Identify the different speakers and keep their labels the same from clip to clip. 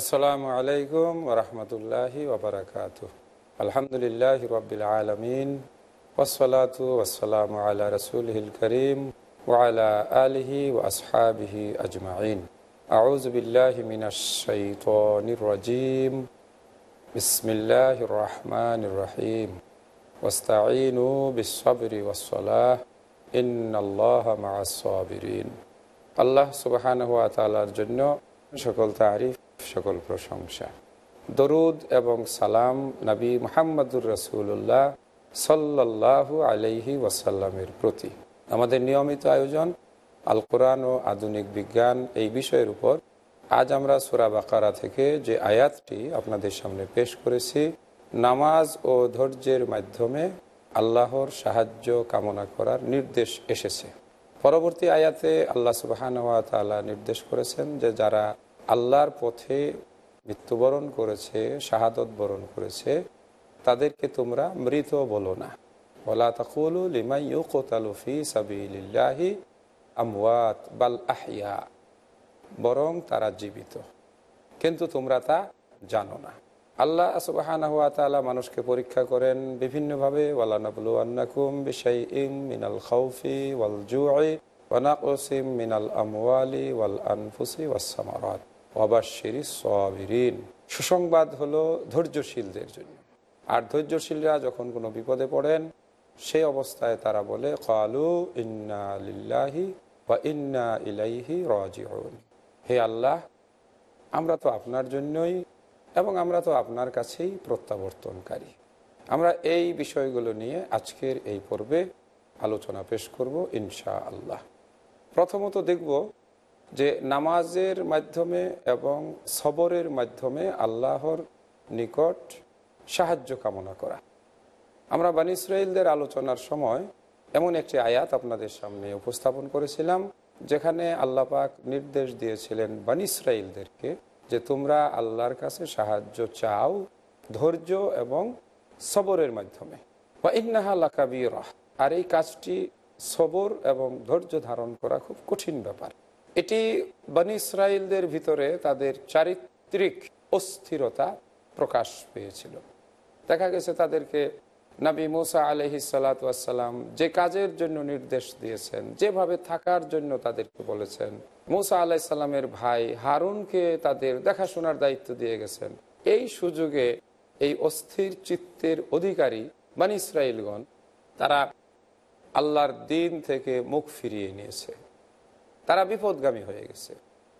Speaker 1: আসসালামু আলাইকুম ওরহমতুল্লাহি ওবরাকাত আলহামদুলিল্লাহ রবিল আলমিন ওসলাতু ওসালাম আলা রসুলহিল করিম ওয়ালা আলিহি ও আসহাবিহি আজমাইন। আউজ বিল্লাহ মিনাশাইতানির রাজিম। বিসমিল্লাহ রহমান রহিম। ওস্তাইনু বিসবরি ওসলাহ ইন্নাল্লাহ মাসাবিরিন আল্লাহ সুবাহান হাত তালার জন্য সকল তারিফ সকল প্রশংসা। দরুদ এবং সালাম নবী মোহাম্মদুর রসুল্লাহ সাল্লাহু আলাইহি ওয়াসাল্লামের প্রতি। আমাদের নিয়মিত আয়োজন আল কোরআন ও আধুনিক বিজ্ঞান এই বিষয়ের উপর। আজ আমরা সুরা বাকারা থেকে যে আয়াতটি আপনাদের সামনে পেশ করেছি, নামাজ ও ধৈর্যের মাধ্যমে আল্লাহর সাহায্য কামনা করার নির্দেশ এসেছে। পরবর্তী আয়াতে আল্লাহ সুবাহান তালা নির্দেশ করেছেন যে যারা আল্লাহর পথে মৃত্যুবরণ করেছে, শাহাদত বরণ করেছে, তাদেরকে তোমরা মৃত বলো না। ওলা তাকুলু লিমাই কোতালুফি সাবিল্লাহি আমওয়াত বাল আহিয়া বরং তারা জীবিত, কিন্তু তোমরা তা জানো না। আল্লাহ সুবাহানা হুয়া তালা মানুষকে পরীক্ষা করেন বিভিন্নভাবে ওয়ালানাবলু আন্নাকুম বিশাই ইম মিনাল খাউফি ওয়াল জুআই ওয়ানাকুসিম মিনাল আমওয়ালি ওয়াল আনফুসি ওয়াসামারাত অবাশিরি সবিরিন। সুসংবাদ হলো ধৈর্যশীলদের জন্য। আর ধৈর্যশীলরা যখন কোনো বিপদে পড়েন, সেই অবস্থায় তারা বলে, কালু ইন্না লিল্লাহি বা ইন্না ইলাইহি রাজিউন। হে আল্লাহ, আমরা তো আপনার জন্যই এবং আমরা তো আপনার কাছেই প্রত্যাবর্তনকারী। আমরা এই বিষয়গুলো নিয়ে আজকের এই পর্বে আলোচনা পেশ করব ইনশা আল্লাহ প্রথমত দেখব যে নামাজের মাধ্যমে এবং সবরের মাধ্যমে আল্লাহর নিকট সাহায্য কামনা করা। আমরা বানি ইসরায়েলদের আলোচনার সময় এমন একটি আয়াত আপনাদের সামনে উপস্থাপন করেছিলাম, যেখানে আল্লাহ পাক নির্দেশ দিয়েছিলেন বানি ইসরায়েলদেরকে যে তোমরা আল্লাহর কাছে সাহায্য চাও ধৈর্য এবং সবরের মাধ্যমে। বা ইন্নাহা লাকাবির। আর এই কাজটি সবর এবং ধৈর্য ধারণ করা খুব কঠিন ব্যাপার। এটি বানি ইসরায়েলদের ভিতরে তাদের চারিত্রিক অস্থিরতা প্রকাশ পেয়েছিল। দেখা গেছে তাদেরকে নবী মুসা আলহি সালাতাম যে কাজের জন্য নির্দেশ দিয়েছেন, যেভাবে থাকার জন্য তাদেরকে বলেছেন। মুসা আলাহিসাল্লামের ভাই হারুনকে তাদের দেখাশোনার দায়িত্ব দিয়ে গেছেন। এই সুযোগে এই অস্থির চিত্তের অধিকারী বানি ইসরায়েলগণ তারা আল্লাহর দিন থেকে মুখ ফিরিয়ে নিয়েছে। তারা বিপদগামী হয়ে গেছে।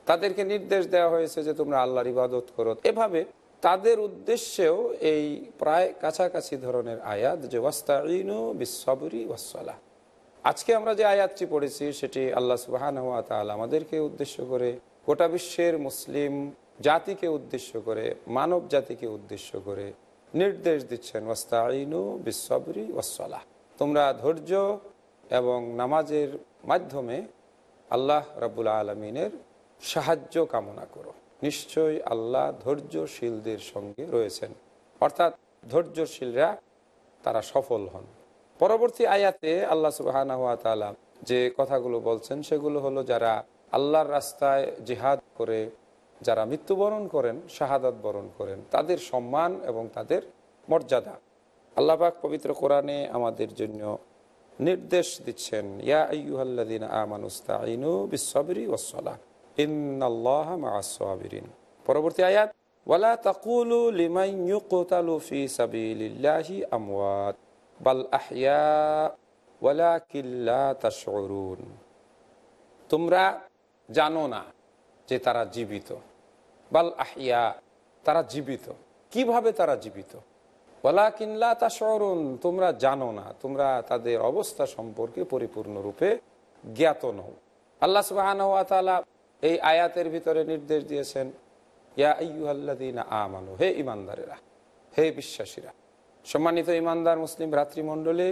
Speaker 1: তাদেরকে নির্দেশ দেওয়া হয়েছে যে তোমরা আল্লাহর ইবাদত করো। এভাবে তাদের উদ্দেশ্যেও এই প্রায় কাছাকাছি ধরনের আয়াত যে ওয়াস্তাইনু বিশ্বরি ওয়াসালাহ আজকে আমরা যে আয়াতটি পড়েছি, সেটি আল্লাহ সুবাহান আমাদেরকে উদ্দেশ্য করে, গোটা বিশ্বের মুসলিম জাতিকে উদ্দেশ্য করে, মানব জাতিকে উদ্দেশ্য করে নির্দেশ দিচ্ছেন ওয়াস্তাইনু বিশ্বরি ওয়াসালাহ তোমরা ধৈর্য এবং নামাজের মাধ্যমে আল্লাহ রাবুল আলমিনের সাহায্য কামনা করো। নিশ্চয়ই আল্লাহ ধৈর্যশীলদের সঙ্গে রয়েছেন। অর্থাৎ ধৈর্যশীলরা তারা সফল হন। পরবর্তী আয়াতে আল্লাহ সুবাহানা হাত যে কথাগুলো বলছেন, সেগুলো হলো যারা আল্লাহর রাস্তায় জিহাদ করে, যারা মৃত্যুবরণ করেন, শাহাদাত বরণ করেন, তাদের সম্মান এবং তাদের মর্যাদা। আল্লাহবাক পবিত্র কোরআনে আমাদের জন্য নির্দেশ দিচ্ছেন পরবর্তী আয়াত, ওয়ালা তাকুলু লিমাই ইউকতালু ফি সাবিলিল্লাহি আমওয়াত, বাল আহইয়া ওয়ালা কিল্লা তাশরুন তোমরা জানো না যে তারা জীবিত। বাল আহিয়া তারা জীবিত। কীভাবে তারা জীবিত? ওলা কিনলা তা শরণ তোমরা জানো না, তোমরা তাদের অবস্থা সম্পর্কে পরিপূর্ণরূপে জ্ঞাত নও। আল্লাহ সুবাহ এই আয়াতের ভিতরে নির্দেশ দিয়েছেন, ইয়া আইয়ুহাল্লাদিন আমানু, হে ইমানদারেরা হে বিশ্বাসীরা, সম্মানিত ইমানদার মুসলিম ভ্রাতৃমণ্ডলী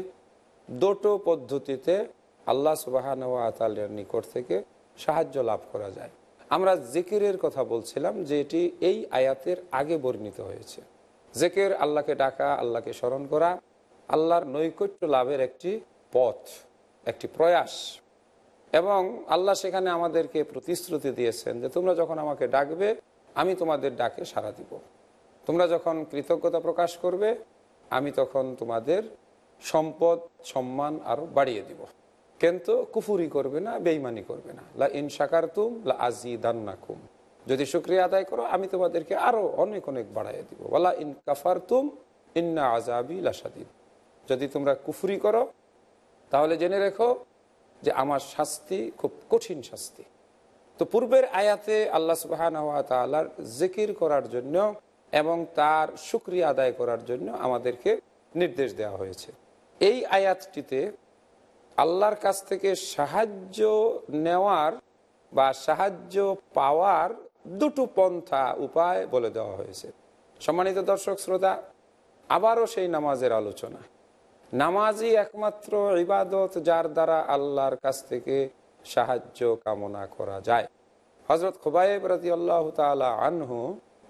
Speaker 1: দুটো পদ্ধতিতে আল্লাহ সুবাহান নিকট থেকে সাহায্য লাভ করা যায়। আমরা জিকিরের কথা বলছিলাম যে এটি এই আয়াতের আগে বর্ণিত হয়েছে। জেকের, আল্লাহকে ডাকা, আল্লাহকে স্মরণ করা, আল্লাহর নৈকট্য লাভের একটি পথ, একটি প্রয়াস। এবং আল্লাহ সেখানে আমাদেরকে প্রতিশ্রুতি দিয়েছেন যে তোমরা যখন আমাকে ডাকবে, আমি তোমাদের ডাকে সাড়া দিব। তোমরা যখন কৃতজ্ঞতা প্রকাশ করবে, আমি তখন তোমাদের সম্পদ, সম্মান আরও বাড়িয়ে দিব। কিন্তু কুফুরি করবে না বেইমানি করবে না। লা ইন তুম লা আজি দান্নাকুম যদি শুক্রিয়া আদায় করো, আমি তোমাদেরকে আরও অনেক অনেক বাড়াইয়ে দিব। ওলা ইন কাফার তুম ইন্না আজাবি লাসাদিন যদি তোমরা কুফরি করো, তাহলে জেনে রেখো যে আমার শাস্তি খুব কঠিন শাস্তি। তো পূর্বের আয়াতে আল্লাহ সুবাহান তালার জিকির করার জন্য এবং তার সুক্রিয়া আদায় করার জন্য আমাদেরকে নির্দেশ দেওয়া হয়েছে। এই আয়াতটিতে আল্লাহর কাছ থেকে সাহায্য নেওয়ার বা সাহায্য পাওয়ার দুটো পন্থা উপায় বলে দেওয়া হয়েছে। সম্মানিত দর্শক, শ্রোতা, আবারও সেই নামাজের আলোচনা। নামাজই একমাত্র ইবাদত যার দ্বারা আল্লাহর কাছ থেকে সাহায্য কামনা করা যায়। হজরত খুবাইব রাজি আল্লাহ তালা আনহু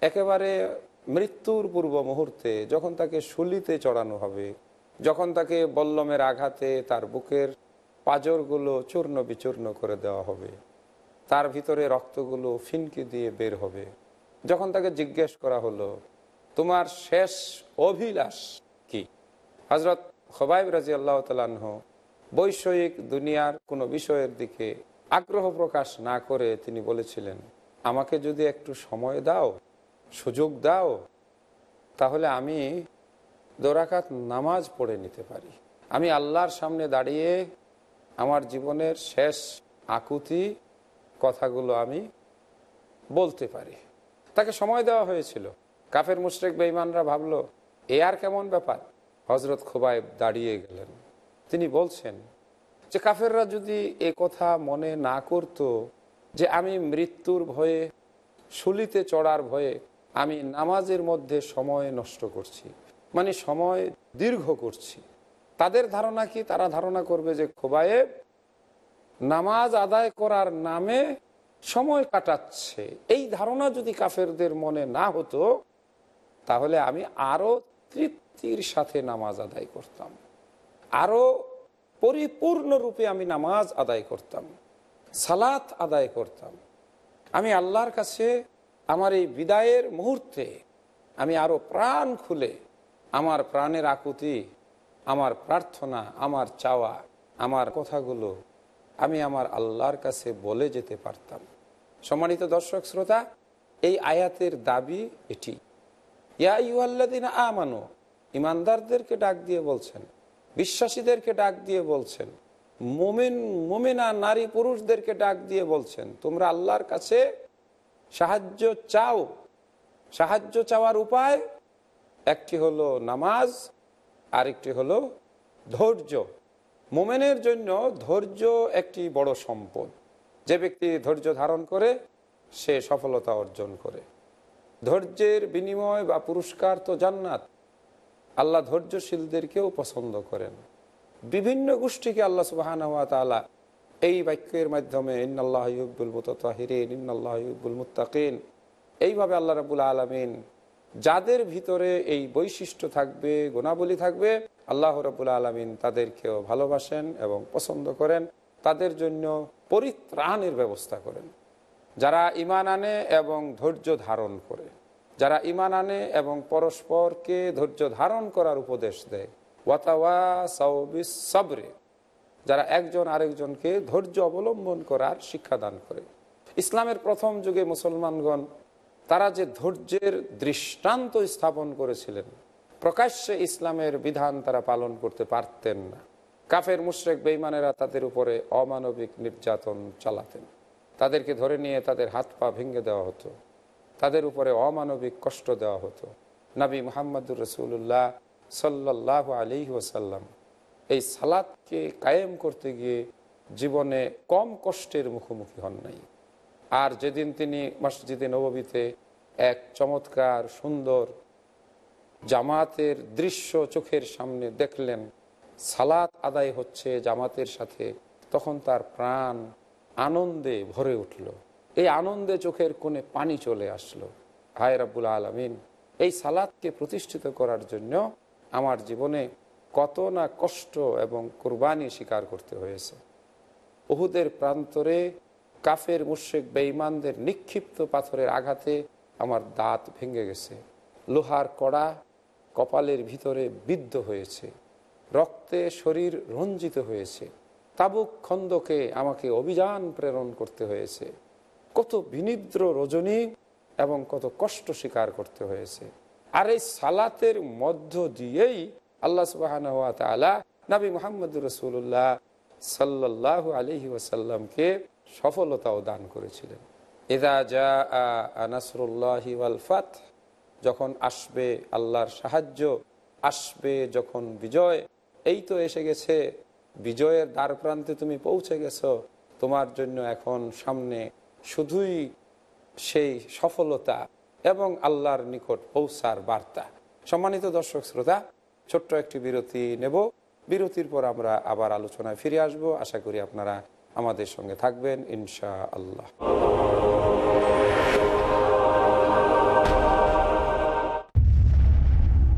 Speaker 1: একেবারে মৃত্যুর পূর্ব মুহূর্তে যখন তাকে শুলিতে চড়ানো হবে, যখন তাকে বল্লমের আঘাতে তার বুকের পাজরগুলো চূর্ণ বিচূর্ণ করে দেওয়া হবে তার ভিতরে রক্তগুলো ফিনকি দিয়ে বের হবে। যখন তাকে জিজ্ঞেস করা হলো, তোমার শেষ অভিলাষ কি? হজরত খবাইব রাজি আল্লাহ তালাহ বৈষয়িক দুনিয়ার কোনো বিষয়ের দিকে আগ্রহ প্রকাশ না করে তিনি বলেছিলেন, আমাকে যদি একটু সময় দাও, সুযোগ দাও, তাহলে আমি দোরাকাত নামাজ পড়ে নিতে পারি। আমি আল্লাহর সামনে দাঁড়িয়ে আমার জীবনের শেষ আকুতি কথাগুলো আমি বলতে পারি। তাকে সময় দেওয়া হয়েছিল। কাফের মুশরেক বেইমানরা ভাবলো, এ আর কেমন ব্যাপার? হজরত খোবাইব দাঁড়িয়ে গেলেন। তিনি বলছেন, যে কাফেররা যদি এ কথা মনে না করত যে আমি মৃত্যুর ভয়ে শুলিতে চড়ার ভয়ে আমি নামাজের মধ্যে সময় নষ্ট করছি মানে সময় দীর্ঘ করছি, তাদের ধারণা কি তারা ধারণা করবে যে খোবায়েব নামাজ আদায় করার নামে সময় কাটাচ্ছে। এই ধারণা যদি কাফেরদের মনে না হতো, তাহলে আমি আরও তৃপ্তির সাথে নামাজ আদায় করতাম। আরও পরিপূর্ণরূপে আমি নামাজ আদায় করতাম, সালাত আদায় করতাম। আমি আল্লাহর কাছে আমার এই বিদায়ের মুহূর্তে আমি আরও প্রাণ খুলে আমার প্রাণের আকুতি, আমার প্রার্থনা, আমার চাওয়া, আমার কথাগুলো আমি আমার আল্লাহর কাছে বলে যেতে পারতাম। সম্মানিত দর্শক, শ্রোতা, এই আয়াতের দাবি এটি। ইয়া ইউআল্লাদিন আমানো ইমানদারদেরকে ডাক দিয়ে বলছেন, বিশ্বাসীদেরকে ডাক দিয়ে বলছেন, মোমেন, মোমেনা নারী পুরুষদেরকে ডাক দিয়ে বলছেন, তোমরা আল্লাহর কাছে সাহায্য চাও। সাহায্য চাওয়ার উপায়, একটি হলো নামাজ, আরেকটি হলো ধৈর্য। মোমেনের জন্য ধৈর্য একটি বড় সম্পদ। যে ব্যক্তি ধৈর্য ধারণ করে, সে সফলতা অর্জন করে। ধৈর্যের বিনিময় বা পুরস্কার তো জান্নাত। আল্লাহ ধৈর্যশীলদেরকেও পছন্দ করেন। বিভিন্ন গোষ্ঠীকে আল্লাহ সুবাহান এই বাক্যের মাধ্যমে ইন্নআল্লাহ ইউবুল মুতাহিরিন ইন্নআল্লাহ মুতাকিন এইভাবে আল্লাহ রাবুল আলমিন যাদের ভিতরে এই বৈশিষ্ট্য থাকবে, গুণাবলী থাকবে আল্লাহ রবুল আলমিন তাদেরকেও ভালোবাসেন এবং পছন্দ করেন। তাদের জন্য পরিত্রাণের ব্যবস্থা করেন। যারা ইমান আনে এবং ধৈর্য ধারণ করে। যারা ইমান আনে এবং পরস্পরকে ধৈর্য ধারণ করার উপদেশ দেয়। ওয়াতাওয়া সাউবিস সাবরে যারা একজন আরেকজনকে ধৈর্য অবলম্বন করার শিক্ষাদান করে। ইসলামের প্রথম যুগে মুসলমানগণ তারা যে ধৈর্যের দৃষ্টান্ত স্থাপন করেছিলেন প্রকাশ্যে ইসলামের বিধান তারা পালন করতে পারতেন না। কাফের, মুশ্রেক বেইমানেরা তাদের উপরে অমানবিক নির্যাতন চালাতেন। তাদেরকে ধরে নিয়ে তাদের হাত পা ভেঙে দেওয়া হতো। তাদের উপরে অমানবিক কষ্ট দেওয়া হতো। নাবী মোহাম্মদুর রসুল্লাহ সাল্লাহ আলী ওসাল্লাম এই সালাদকে কায়েম করতে গিয়ে জীবনে কম কষ্টের মুখোমুখি হন নাই। আর যেদিন তিনি মসজিদে নববীতে এক চমৎকার, সুন্দর জামাতের দৃশ্য চোখের সামনে দেখলেন, সালাত আদায় হচ্ছে জামাতের সাথে। তখন তার প্রাণ আনন্দে ভরে উঠল। এই আনন্দে চোখের কোণে পানি চলে আসলো। হায় রাব্বুল আলমিন, এই সালাদকে প্রতিষ্ঠিত করার জন্য আমার জীবনে কত না কষ্ট এবং কোরবানি স্বীকার করতে হয়েছে। উহুদের প্রান্তরে কাফের মুশেক বেঈমানদের নিক্ষিপ্ত পাথরের আঘাতে আমার দাঁত ভেঙে গেছে। লোহার কড়া কপালের ভিতরে বিদ্ধ হয়েছে, রক্তে শরীর রঞ্জিত হয়েছে, তাবুক খন্দকে আমাকে অভিযান প্রেরণ করতে হয়েছে। কত বিনিদ্র রজনী এবং কত কষ্ট স্বীকার করতে হয়েছে। আর এই সালাতের মধ্য দিয়েই আল্লাহ সুবাহ নবী মোহাম্মদ রসুল্লাহ সাল্লাহ আলহি ওয়াসাল্লামকে সফলতাও দান করেছিলেন। এদা যা আনাসরুল্লাহি ফাত যখন আসবে আল্লাহর সাহায্য, আসবে যখন বিজয়, এই তো এসে গেছে, বিজয়ের দ্বার প্রান্তে তুমি পৌঁছে গেছো, তোমার জন্য এখন সামনে শুধুই সেই সফলতা এবং আল্লাহর নিকট পৌঁছার বার্তা। সম্মানিত দর্শক শ্রোতা, ছোট্ট একটি বিরতি নেব। বিরতির পর আমরা আবার আলোচনায় ফিরে আসব। আশা করি আপনারা আমাদের সঙ্গে থাকবেন ইনশা আল্লাহ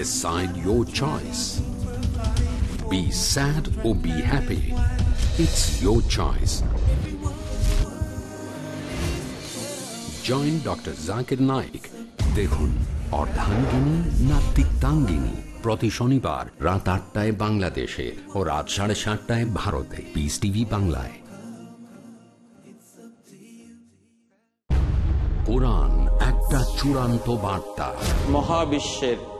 Speaker 2: Decide your choice. Be sad or be happy. It's your choice. Join doctor Zakir Naik দেখুন, অর্ধাঙ্গিনী না প্রতি শনিবার রাত আটটায় বাংলাদেশে ও রাত সাড়ে সাতটায় ভারতে পিস টিভি বাংলায় কোরআন একটা চূড়ান্ত বার্তা
Speaker 3: মহাবিশ্বের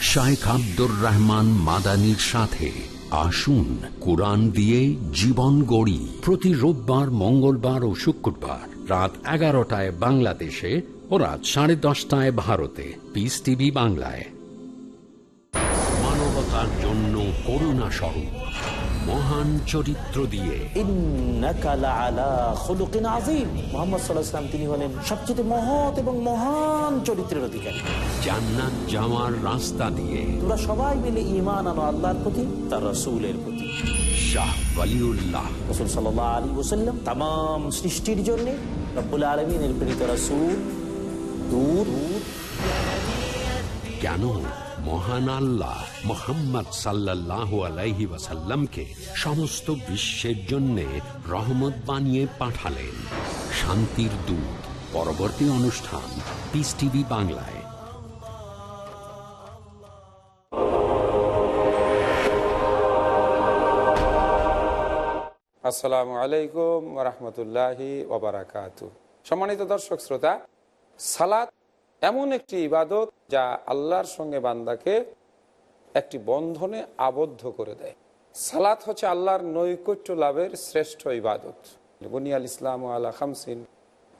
Speaker 2: শাইখ আব্দুর রহমান মাদানির সাথে আসুন কোরআন দিয়ে জীবন গড়ি। প্রতি রোববার, মঙ্গলবার ও শুক্রবার রাত এগারোটায় বাংলাদেশে ও রাত সাড়ে দশটায় ভারতে। পিস টিভি বাংলায়। মানবতার জন্য করুণা স্বরূপ মহান চরিত্র দিয়ে।
Speaker 4: তিনি হলেন সবচেয়ে মহৎ এবং মহান চরিত্রের অধিকারী।
Speaker 2: জান্নাত যাওয়ার রাস্তা দিয়ে।
Speaker 4: তোরা সবাই মিলে ইমান আনো আল্লাহর প্রতি তার রসুলের প্রতি। রসুল সৃষ্টির জন্যে রসুল।
Speaker 2: কেন? মহান আল্লাহ মোহাম্মদ সাল্লাহ আলাইহি ওয়াসাল্লামকে সমস্ত বিশ্বের জন্যে রহমত বানিয়ে পাঠালেন। শান্তির দূত, পরবর্তী অনুষ্ঠান পিস টিভি বাংলায়।
Speaker 1: আসসালামু আলাইকুম রহমতুল্লাহি ওবরাকাতু সম্মানিত দর্শক, শ্রোতা, সালাত এমন একটি ইবাদত যা আল্লাহর সঙ্গে বান্দাকে একটি বন্ধনে আবদ্ধ করে দেয়। সালাত হচ্ছে আল্লাহর নৈকট্য লাভের শ্রেষ্ঠ ইবাদত। বুনিয়াল ইসলাম আল্লাহ খামসিন।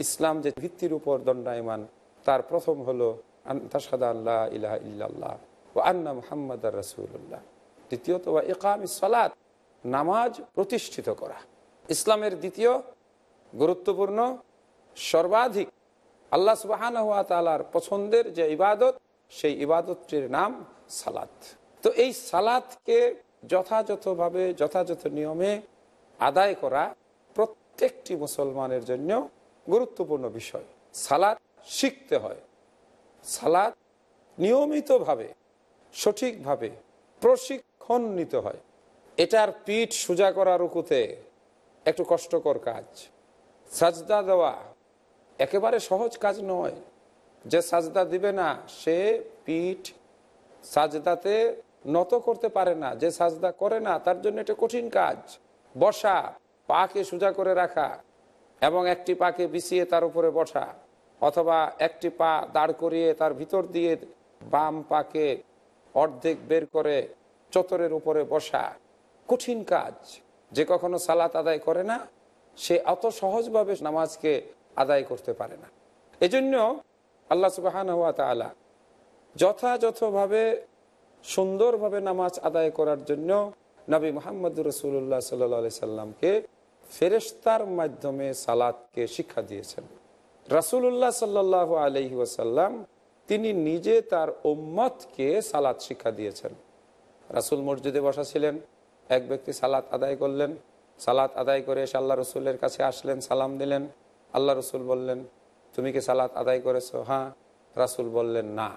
Speaker 1: ইসলাম যে ভিত্তির উপর দণ্ডায়মান, তার প্রথম হলো তাসাদা আল্লাহ ইলাহ ইল্লাল্লাহ ও আন্না মুহাম্মদ রসুল্লাহ দ্বিতীয়ত ওয়া ইকাম সালাত, নামাজ প্রতিষ্ঠিত করা। ইসলামের দ্বিতীয় গুরুত্বপূর্ণ, সর্বাধিক আল্লাহ সুবাহান হাত তালার পছন্দের যে ইবাদত, সেই ইবাদতটির নাম সালাত। তো এই সালাতকে যথাযথভাবে, যথাযথ নিয়মে আদায় করা প্রত্যেকটি মুসলমানের জন্য গুরুত্বপূর্ণ বিষয়। সালাদ শিখতে হয়। সালাদ নিয়মিতভাবে, সঠিকভাবে প্রশিক্ষণ নিতে হয়। এটার পিঠ সোজা করা রুকুতে একটু কষ্টকর কাজ। সাজদা দেওয়া একেবারে সহজ কাজ নয়। যে সাজদা দিবে না, সে পিঠ সাজদাতে নত করতে পারে না। যে সাজদা করে না, তার জন্য এটা কঠিন কাজ। বসা, পাকে সোজা করে রাখা এবং একটি পাকে বিছিয়ে তার উপরে বসা অথবা একটি পা দাঁড় করিয়ে তার ভিতর দিয়ে বাম পাকে অর্ধেক বের করে চতরের উপরে বসা কঠিন কাজ। যে কখনো সালাত আদায় করে না, সে অত সহজভাবে নামাজকে আদায় করতে পারে না। এজন্য আল্লাহ সুবাহান হাত তালা যথাযথভাবে সুন্দরভাবে নামাজ আদায় করার জন্য নবী মোহাম্মদ রসুল্লাহ সাল্লি সাল্লামকে ফেরেস্তার মাধ্যমে সালাদকে শিক্ষা দিয়েছেন। রাসুল্লাহ সাল্লাহ আলহি ওয়াসাল্লাম তিনি নিজে তার ওম্মতকে সালাদ শিক্ষা দিয়েছেন। রাসুল মসজিদে বসা ছিলেন, এক ব্যক্তি সালাত আদায় করলেন, সালাত আদায় করে এসে আল্লাহ রসুলের কাছে আসলেন, সালাম দিলেন। আল্লাহ রসুল বললেন, তুমি কি সালাত আদায় করেছ? হ্যাঁ। রাসুল বললেন, না।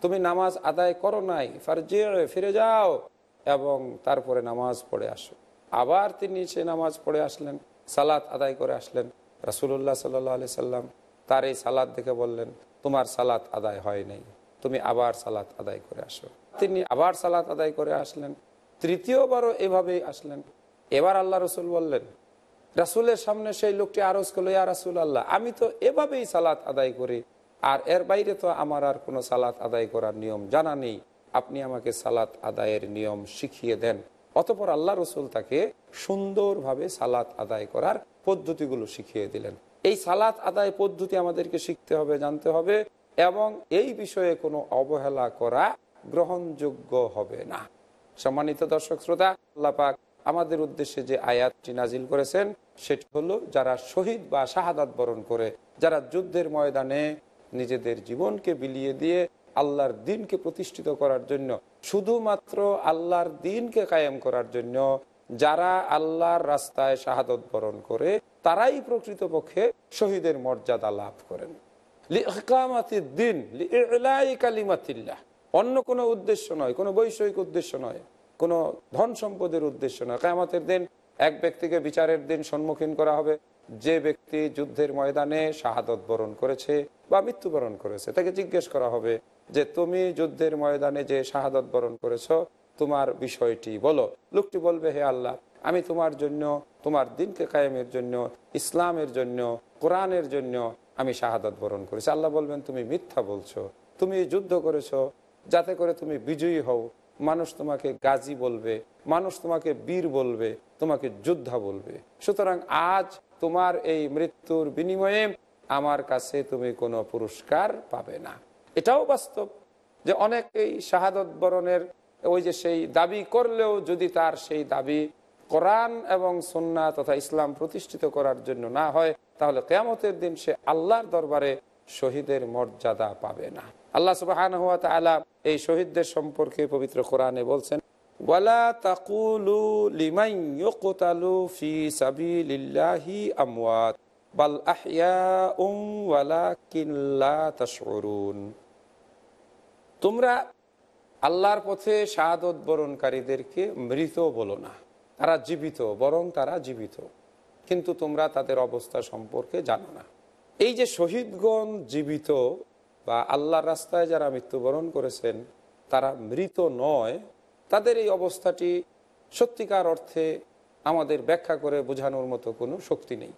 Speaker 1: তুমি নামাজ আদায় করো নাই? ফারজে ফিরে যাও। এবং তারপরে নামাজ পড়ে আসো। আবার তিনি সে নামাজ পড়ে আসলেন, সালাত আদায় করে আসলেন। রাসুল্লাহ সাল্লাহ আলি সাল্লাম তার এই সালাদ দেখে বললেন, তোমার সালাত আদায় হয় নাই। তুমি আবার সালাত আদায় করে আসো। তিনি আবার সালাত আদায় করে আসলেন। তৃতীয়বারও এভাবেই আসলেন। এবার আল্লাহ রসুল বললেন রাসুলের সামনে সেই লোকটি আরজ করল, ইয়া রাসুল আল্লাহ আমি তো এভাবেই সালাত আদায় করি, আর এর বাইরে তো আমার আর কোনো সালাত আদায় করার নিয়ম জানা নেই। আপনি আমাকে সালাত আদায়ের নিয়ম শিখিয়ে দেন। অতপর আল্লাহ রসুল তাকে সুন্দরভাবে সালাত আদায় করার পদ্ধতিগুলো শিখিয়ে দিলেন। এই সালাত আদায় পদ্ধতি আমাদেরকে শিখতে হবে, জানতে হবে, এবং এই বিষয়ে কোনো অবহেলা করা গ্রহণযোগ্য হবে না। সম্মানিত দর্শক, শ্রোতা আল্লাপাক আমাদের উদ্দেশ্যে যে আয়াতটি নাজিল করেছেন, সেটি হলো যারা শহীদ বা শাহাদাত বরণ করে, যারা যুদ্ধের ময়দানে নিজেদের জীবনকে বিলিয়ে দিয়ে আল্লাহর দিনকে প্রতিষ্ঠিত করার জন্য, শুধুমাত্র আল্লাহর দিনকে কায়েম করার জন্য, যারা আল্লাহর রাস্তায় শাহাদত বরণ করে, তারাই প্রকৃতপক্ষে শহীদের মর্যাদা লাভ করেন। দিন অন্য কোনো উদ্দেশ্য নয়, কোনো বৈষয়িক উদ্দেশ্য নয়। কোনো ধন সম্পদের উদ্দেশ্য নয় কায়ামতের দিন এক ব্যক্তিকে বিচারের দিন সম্মুখীন করা হবে। যে ব্যক্তি যুদ্ধের ময়দানে শাহাদত বরণ করেছে বা মৃত্যুবরণ করেছে, তাকে জিজ্ঞেস করা হবে যে, তুমি যুদ্ধের ময়দানে যে শাহাদত বরণ করেছ, তোমার বিষয়টি বলো। লোকটি বলবে, হে আল্লাহ, আমি তোমার জন্য, তোমার দিনকে কায়েমের জন্য, ইসলামের জন্য, কোরআনের জন্য আমি শাহাদত বরণ করেছি। আল্লাহ বলবেন, তুমি মিথ্যা বলছো, তুমি যুদ্ধ করেছ, যাতে করে তুমি বিজয়ী হও মানুষ তোমাকে গাজী বলবে, মানুষ তোমাকে বীর বলবে, তোমাকে যোদ্ধা বলবে। সুতরাং আজ তোমার এই মৃত্যুর বিনিময়ে আমার কাছে তুমি কোনো পুরস্কার পাবে না। এটাও বাস্তব যে অনেকেই শাহাদত বরণের ওই যে সেই দাবি করলেও যদি তার সেই দাবি কোরআন এবং সন্না তথা ইসলাম প্রতিষ্ঠিত করার জন্য না হয়, তাহলে কেয়ামতের দিন সে আল্লাহর দরবারে শহীদের মর্যাদা পাবে না। আল্লাহ সুবাহ এই শহীদদের সম্পর্কে পবিত্র কোরআনে বলছেন তোমরা আল্লাহর পথে শাহাদত বরণকারীদেরকে মৃত বলো না। তারা জীবিত, বরং তারা জীবিত। কিন্তু তোমরা তাদের অবস্থা সম্পর্কে জানো না। এই যে শহীদগণ জীবিত বা আল্লাহর রাস্তায় যারা মৃত্যুবরণ করেছেন, তারা মৃত নয়। তাদের এই অবস্থাটি সত্যিকার অর্থে আমাদের ব্যাখ্যা করে বোঝানোর মতো কোনো শক্তি নেই।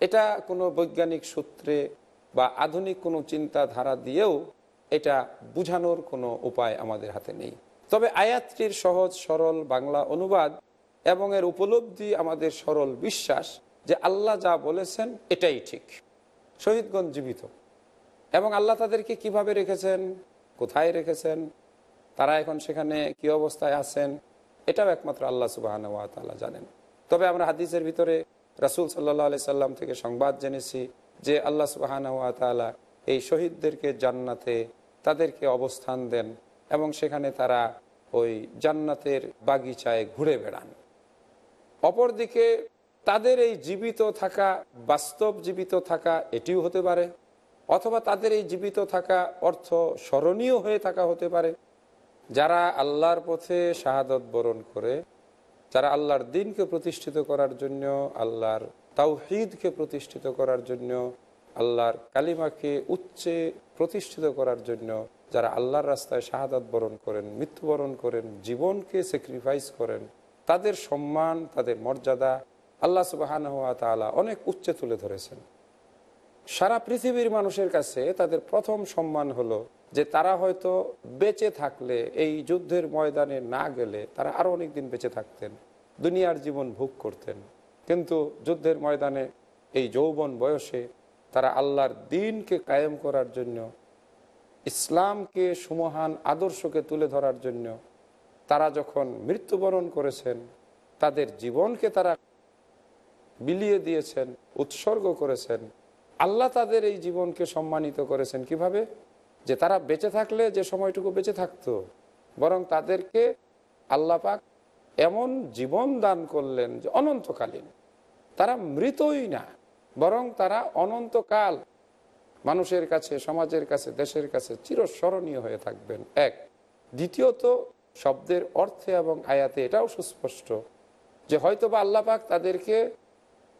Speaker 1: এটা কোনো বৈজ্ঞানিক সূত্রে বা আধুনিক কোনো চিন্তাধারা দিয়েও এটা বুঝানোর কোনো উপায় আমাদের হাতে নেই। তবে আয়াতটির সহজ, সরল বাংলা অনুবাদ এবং এর উপলব্ধি আমাদের সরল বিশ্বাস যে আল্লাহ যা বলেছেন, এটাই ঠিক। শহীদগঞ্জ জীবিত। এবং আল্লাহ তাদেরকে কীভাবে রেখেছেন? কোথায় রেখেছেন? তারা এখন সেখানে কি অবস্থায় আছেন? এটাও একমাত্র আল্লাহ সুবাহ জানেন। তবে আমরা হাদিসের ভিতরে রাসুল সাল্লাহ আলি সাল্লাম থেকে সংবাদ জেনেছি যে আল্লাহ সুবাহান তালা এই শহীদদেরকে জান্নাতে তাদেরকে অবস্থান দেন এবং সেখানে তারা ওই জান্নাতের বাগিচায় ঘুরে বেড়ান। অপরদিকে তাদের এই জীবিত থাকা, বাস্তব জীবিত থাকা এটিও হতে পারে। অথবা তাদের এই জীবিত থাকা অর্থ স্মরণীয় হয়ে থাকা হতে পারে। যারা আল্লাহর পথে শাহাদত বরণ করে, যারা আল্লাহর দিনকে প্রতিষ্ঠিত করার জন্য, আল্লাহর তাওহিদকে প্রতিষ্ঠিত করার জন্য, আল্লাহর কালিমাকে উচ্চে প্রতিষ্ঠিত করার জন্য, যারা আল্লাহর রাস্তায় শাহাদাত বরণ করেন, মৃত্যুবরণ করেন, জীবনকে স্যাক্রিফাইস করেন, তাদের সম্মান, তাদের মর্যাদা আল্লাহ সুবাহান হাত অনেক উচ্চে তুলে ধরেছেন। সারা পৃথিবীর মানুষের কাছে তাদের প্রথম সম্মান হলো যে তারা হয়তো বেঁচে থাকলে, এই যুদ্ধের ময়দানে না গেলে তারা আরও অনেক দিন বেঁচে থাকতেন, দুনিয়ার জীবন ভোগ করতেন। কিন্তু যুদ্ধের ময়দানে এই যৌবন বয়সে তারা আল্লাহর দিনকে কায়েম করার জন্য, ইসলামকে সুমহান আদর্শকে তুলে ধরার জন্য তারা যখন মৃত্যুবরণ করেছেন, তাদের জীবনকে তারা বিলিয়ে দিয়েছেন, উৎসর্গ করেছেন আল্লাহ তাদের এই জীবনকে সম্মানিত করেছেন কীভাবে? যে তারা বেঁচে থাকলে যে সময়টুকু বেঁচে থাকতো, বরং তাদেরকে আল্লাহ পাক এমন জীবন দান করলেন যে অনন্তকালীন। তারা মৃতই না, বরং তারা অনন্তকাল মানুষের কাছে, সমাজের কাছে, দেশের কাছে চিরস্মরণীয় হয়ে থাকবেন। এক। দ্বিতীয়ত, শব্দের অর্থে এবং আয়াতে এটাও সুস্পষ্ট যে হয়তোবা আল্লাহ পাক তাদেরকে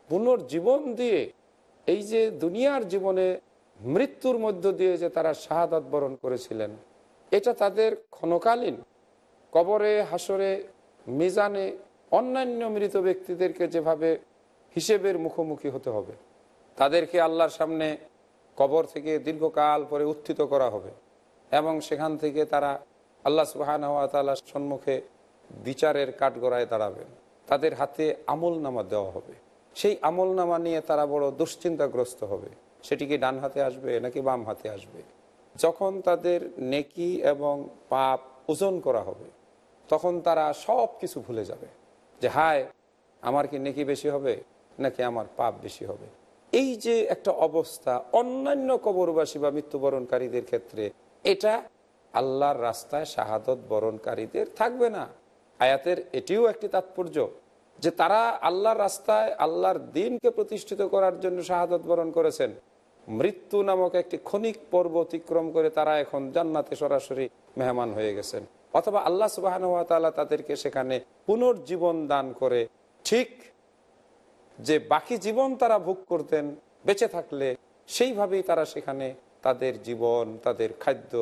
Speaker 1: পুনর্জীবন দিয়ে এই যে দুনিয়ার জীবনে মৃত্যুর মধ্য দিয়ে যে তারা শাহাদাত বরণ করেছিলেন, এটা তাদের ক্ষণকালীন কবরে হাসরে মিজানে অন্যান্য মৃত ব্যক্তিদেরকে যেভাবে হিসেবের মুখোমুখি হতে হবে, তাদেরকে আল্লাহর সামনে কবর থেকে দীর্ঘকাল পরে উত্থিত করা হবে এবং সেখান থেকে তারা আল্লাহ সুবাহান হওয়া সম্মুখে বিচারের কাঠগড়ায় দাঁড়াবেন তাদের হাতে আমল নামা দেওয়া হবে। সেই আমল নামা নিয়ে তারা বড় দুশ্চিন্তাগ্রস্ত হবে। সেটি কি ডান হাতে আসবে নাকি বাম হাতে আসবে? যখন তাদের নেকি এবং পাপ ওজন করা হবে, তখন তারা সব কিছু ভুলে যাবে যে, হায়, আমার কি নেকি বেশি হবে নাকি আমার পাপ বেশি হবে? এই যে একটা অবস্থা অন্যান্য কবরবাসী বা মৃত্যুবরণকারীদের ক্ষেত্রে, এটা আল্লাহর রাস্তায় শাহাদত বরণকারীদের থাকবে না। আয়াতের এটিও একটি তাৎপর্য। যে তারা আল্লাহর রাস্তায় আল্লাহর দিনকে প্রতিষ্ঠিত করার জন্য শাহাদত বরণ করেছেন। মৃত্যু নামক একটি ক্ষণিক পর্ব অতিক্রম করে তারা এখন জান্নাতে সরাসরি মেহমান হয়ে গেছেন। অথবা আল্লাহ সুবাহ তাদেরকে সেখানে পুনর্জীবন দান করে ঠিক যে বাকি জীবন তারা ভোগ করতেন, বেঁচে থাকলে সেইভাবেই তারা সেখানে তাদের জীবন, তাদের খাদ্য,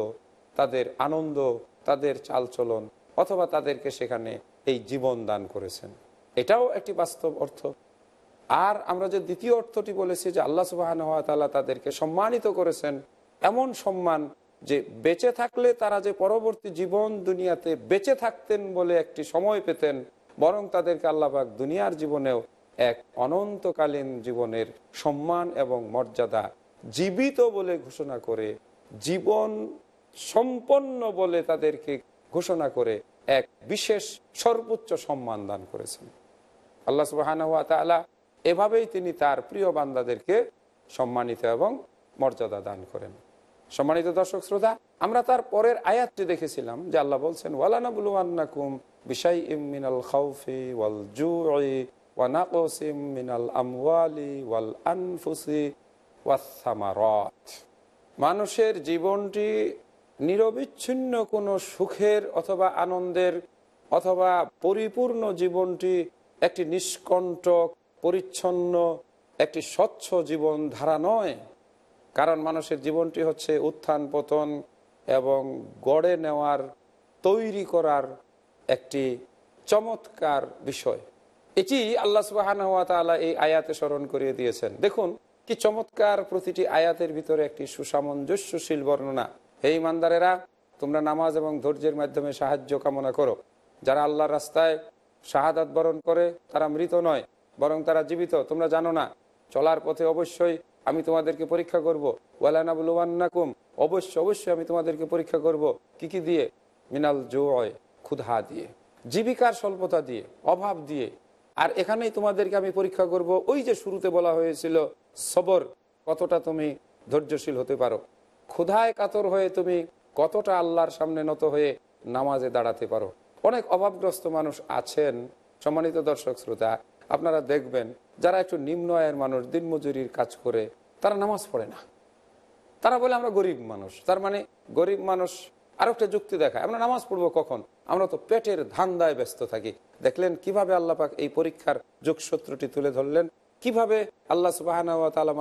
Speaker 1: তাদের আনন্দ, তাদের চালচলন অথবা তাদেরকে সেখানে এই জীবন দান করেছেন। এটাও একটি বাস্তব অর্থ। আর আমরা যে দ্বিতীয় অর্থটি বলেছি যে আল্লাহ সুবাহান হওয়া তালা তাদেরকে সম্মানিত করেছেন, এমন সম্মান যে বেঁচে থাকলে তারা যে পরবর্তী জীবন দুনিয়াতে বেঁচে থাকতেন বলে একটি সময় পেতেন, বরং তাদেরকে আল্লাহবাক দুনিয়ার জীবনেও এক অনন্তকালীন জীবনের সম্মান এবং মর্যাদা জীবিত বলে ঘোষণা করে, জীবন সম্পন্ন বলে তাদেরকে ঘোষণা করে এক বিশেষ সর্বোচ্চ সম্মান দান করেছেন। আল্লাহ সুবাহ এভাবেই তিনি তার প্রিয় বান্দাদেরকে সম্মানিত এবং মর্যাদা দান করেন। সম্মানিত দর্শক, শ্রোতা, আমরা তার পরের আয়াতটি দেখেছিলাম, যে আল্লাহ বলছেন ওয়ালানাবুলুয়ান্নাকুম বিশাই ইমিনাল খাউফি ওয়াল জুই ওয়ানাকসিম মিনাল আমওয়ালি ওয়াল আনফুসি ওয়াসামারত মানুষের জীবনটি নিরবিচ্ছিন্ন কোনো সুখের অথবা আনন্দের অথবা পরিপূর্ণ জীবনটি একটি নিষ্কণ্টক পরিচ্ছন্ন, একটি স্বচ্ছ জীবন ধারা নয়। কারণ মানুষের জীবনটি হচ্ছে উত্থান, পতন এবং গড়ে নেওয়ার, তৈরি করার একটি চমৎকার বিষয়। এটি আল্লাহ সুবাহান এই আয়াতে স্মরণ করিয়ে দিয়েছেন। দেখুন, কি চমৎকার প্রতিটি আয়াতের ভিতরে একটি সুসামঞ্জস্যশীল বর্ণনা। হে ইমানদারেরা, তোমরা নামাজ এবং ধৈর্যের মাধ্যমে সাহায্য কামনা করো। যারা আল্লাহর রাস্তায় শাহাদাত বরণ করে তারা মৃত নয়, বরং তারা জীবিত। তোমরা জানো না, চলার পথে অবশ্যই আমি তোমাদেরকে পরীক্ষা করব। ওয়ালানাবুলুয়ান্নাকুম অবশ্যই অবশ্যই আমি তোমাদেরকে পরীক্ষা করব। কি কি দিয়ে? মিনাল জোয় ক্ষুধা দিয়ে, জীবিকার স্বল্পতা দিয়ে, অভাব দিয়ে। আর এখানেই তোমাদেরকে আমি পরীক্ষা করব। ওই যে শুরুতে বলা হয়েছিল, সবর কতটা তুমি ধৈর্যশীল হতে পারো? ক্ষুধায় কাতর হয়ে তুমি কতটা আল্লাহর সামনে নত হয়ে নামাজে দাঁড়াতে পারো? অনেক অভাবগ্রস্ত মানুষ আছেন সম্মানিত দর্শক শ্রোতা, আপনারা দেখবেন যারা একটু নিম্ন আয়ের মানুষ, দিনমজুরির কাজ করে, তারা নামাজ পড়ে না। তারা বলে আমরা গরিব মানুষ। তার মানে গরিব মানুষ আরও একটা যুক্তি দেখায়, আমরা নামাজ পড়ব কখন? আমরা তো পেটের ধান্দায় ব্যস্ত থাকি। দেখলেন কীভাবে আল্লাহ পাক এই পরীক্ষার যোগসূত্রটি তুলে ধরলেন? কীভাবে আল্লাহ সুবাহ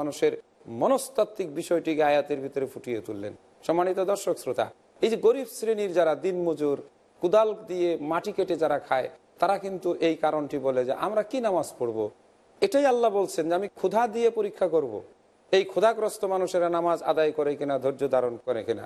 Speaker 1: মানুষের মনস্তাত্ত্বিক বিষয়টিকে আয়াতের ভিতরে ফুটিয়ে তুললেন? সম্মানিত দর্শক শ্রোতা, এই যে গরিব শ্রেণির যারা দিনমজুর কুদাল দিয়ে মাটি কেটে যারা খায়, তারা কিন্তু এই কারণটি বলে যে, আমরা কি নামাজ পড়ব? এটাই আল্লাহ বলছেন যে, আমি ক্ষুধা দিয়ে পরীক্ষা করব। এই ক্ষুধাগ্রস্ত মানুষেরা নামাজ আদায় করে কিনা, ধৈর্য ধারণ করে কিনা?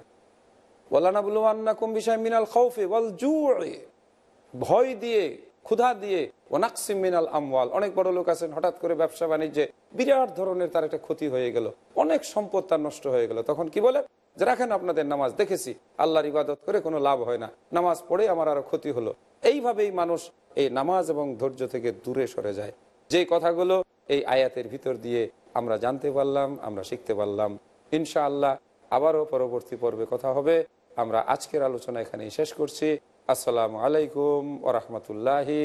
Speaker 1: ভয় দিয়ে, ক্ষুধা দিয়ে ওনাকসিম মিনাল আমওয়াল। অনেক বড় লোক আছেন, হঠাৎ করে ব্যবসা বাণিজ্যে বিরাট ধরনের তার একটা ক্ষতি হয়ে গেল। অনেক সম্পদ তার নষ্ট হয়ে গেল। তখন কি বলে? যে রাখেন আপনাদের নামাজ, দেখেছি। আল্লাহর ইবাদত করে কোনো লাভ হয় না। নামাজ পড়ে আমার আরও ক্ষতি হলো। এইভাবেই মানুষ এই নামাজ এবং ধৈর্য থেকে দূরে সরে যায়। যে কথাগুলো এই আয়াতের ভিতর দিয়ে আমরা জানতে পারলাম, আমরা শিখতে পারলাম। ইনশাআল্লাহ আবারও পরবর্তী পর্বে কথা হবে। আমরা আজকের আলোচনা এখানেই শেষ করছি। আসসালামু আলাইকুম ওরহমতুল্লাহি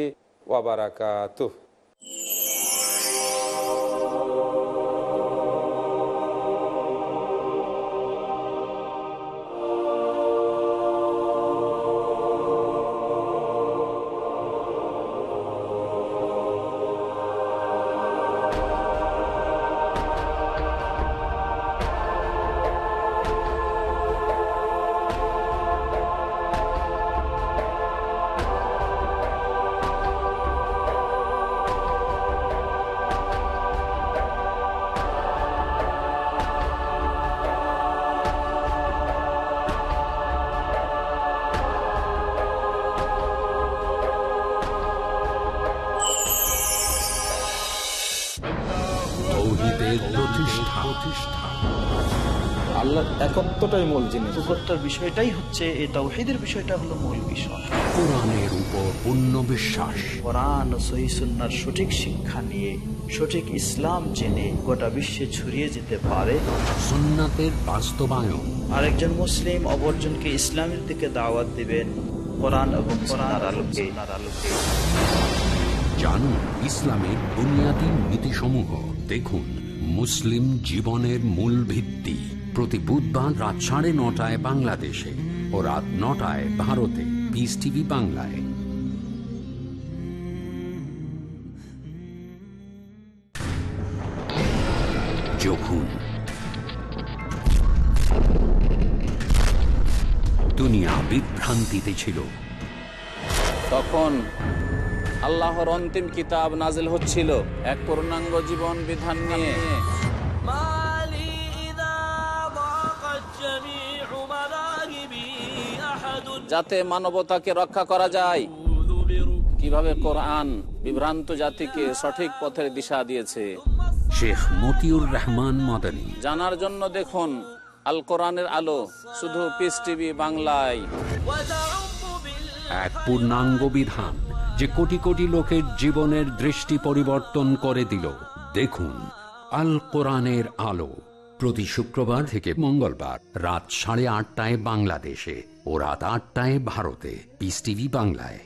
Speaker 1: ওয়াবারাকাতুহ
Speaker 2: প্রতিষ্ঠা।
Speaker 5: একত্বটাই মূল জিনিস।
Speaker 4: বিষয়টাই হচ্ছে এই তাওহিদের বিষয়টা হলো মূল বিষয়।
Speaker 2: কোরআনের উপর পূর্ণ বিশ্বাস।
Speaker 4: কোরআন ও সহিসুন্নার সঠিক শিক্ষা নিয়ে সঠিক ইসলাম জেনে গোটা বিশ্বে ছড়িয়ে যেতে পারে।
Speaker 2: সুন্নাতের বাস্তবায়ন।
Speaker 4: আরেকজন মুসলিম অপরজনকে ইসলামের দিকে দাওয়াত দিবেন কোরআন এবং কোরআন আলোকে আলোকে।
Speaker 2: জানুন ইসলামের বুনিয়াদী নীতিসমূহ। দেখুন মুসলিম জীবনের মূল ভিত্তি। প্রতি বুধবার রাত সাড়ে নটায় বাংলাদেশে ও রাত নটায় ভারতে। পিস টিভি বাংলায়। যখন দুনিয়া বিভ্রান্তিতে ছিল,
Speaker 3: তখন আল্লাহর অন্তিম কিতাব নাজিল হচ্ছিল এক পূর্ণাঙ্গ জীবন বিধান নিয়ে। যাতে মানবতাকে রক্ষা করা যায়। কীভাবে কোরআন বিভ্রান্ত জাতিকে সঠিক পথের দিশা দিয়েছে।
Speaker 2: শেখ মতিউর রহমান মদনী।
Speaker 3: জানার জন্য দেখুন আল কোরআনের আলো শুধু পিস টিভি বাংলায়।
Speaker 2: এক পূর্ণাঙ্গ বিধান। যে কোটি কোটি লোকের জীবনের দৃষ্টি পরিবর্তন করে দিল। দেখুন, আল কোরআনের আলো প্রতি শুক্রবার থেকে মঙ্গলবার রাত সাড়ে আটটায় বাংলাদেশে ও রাত আটটায় ভারতে। পিস টিভি বাংলায়।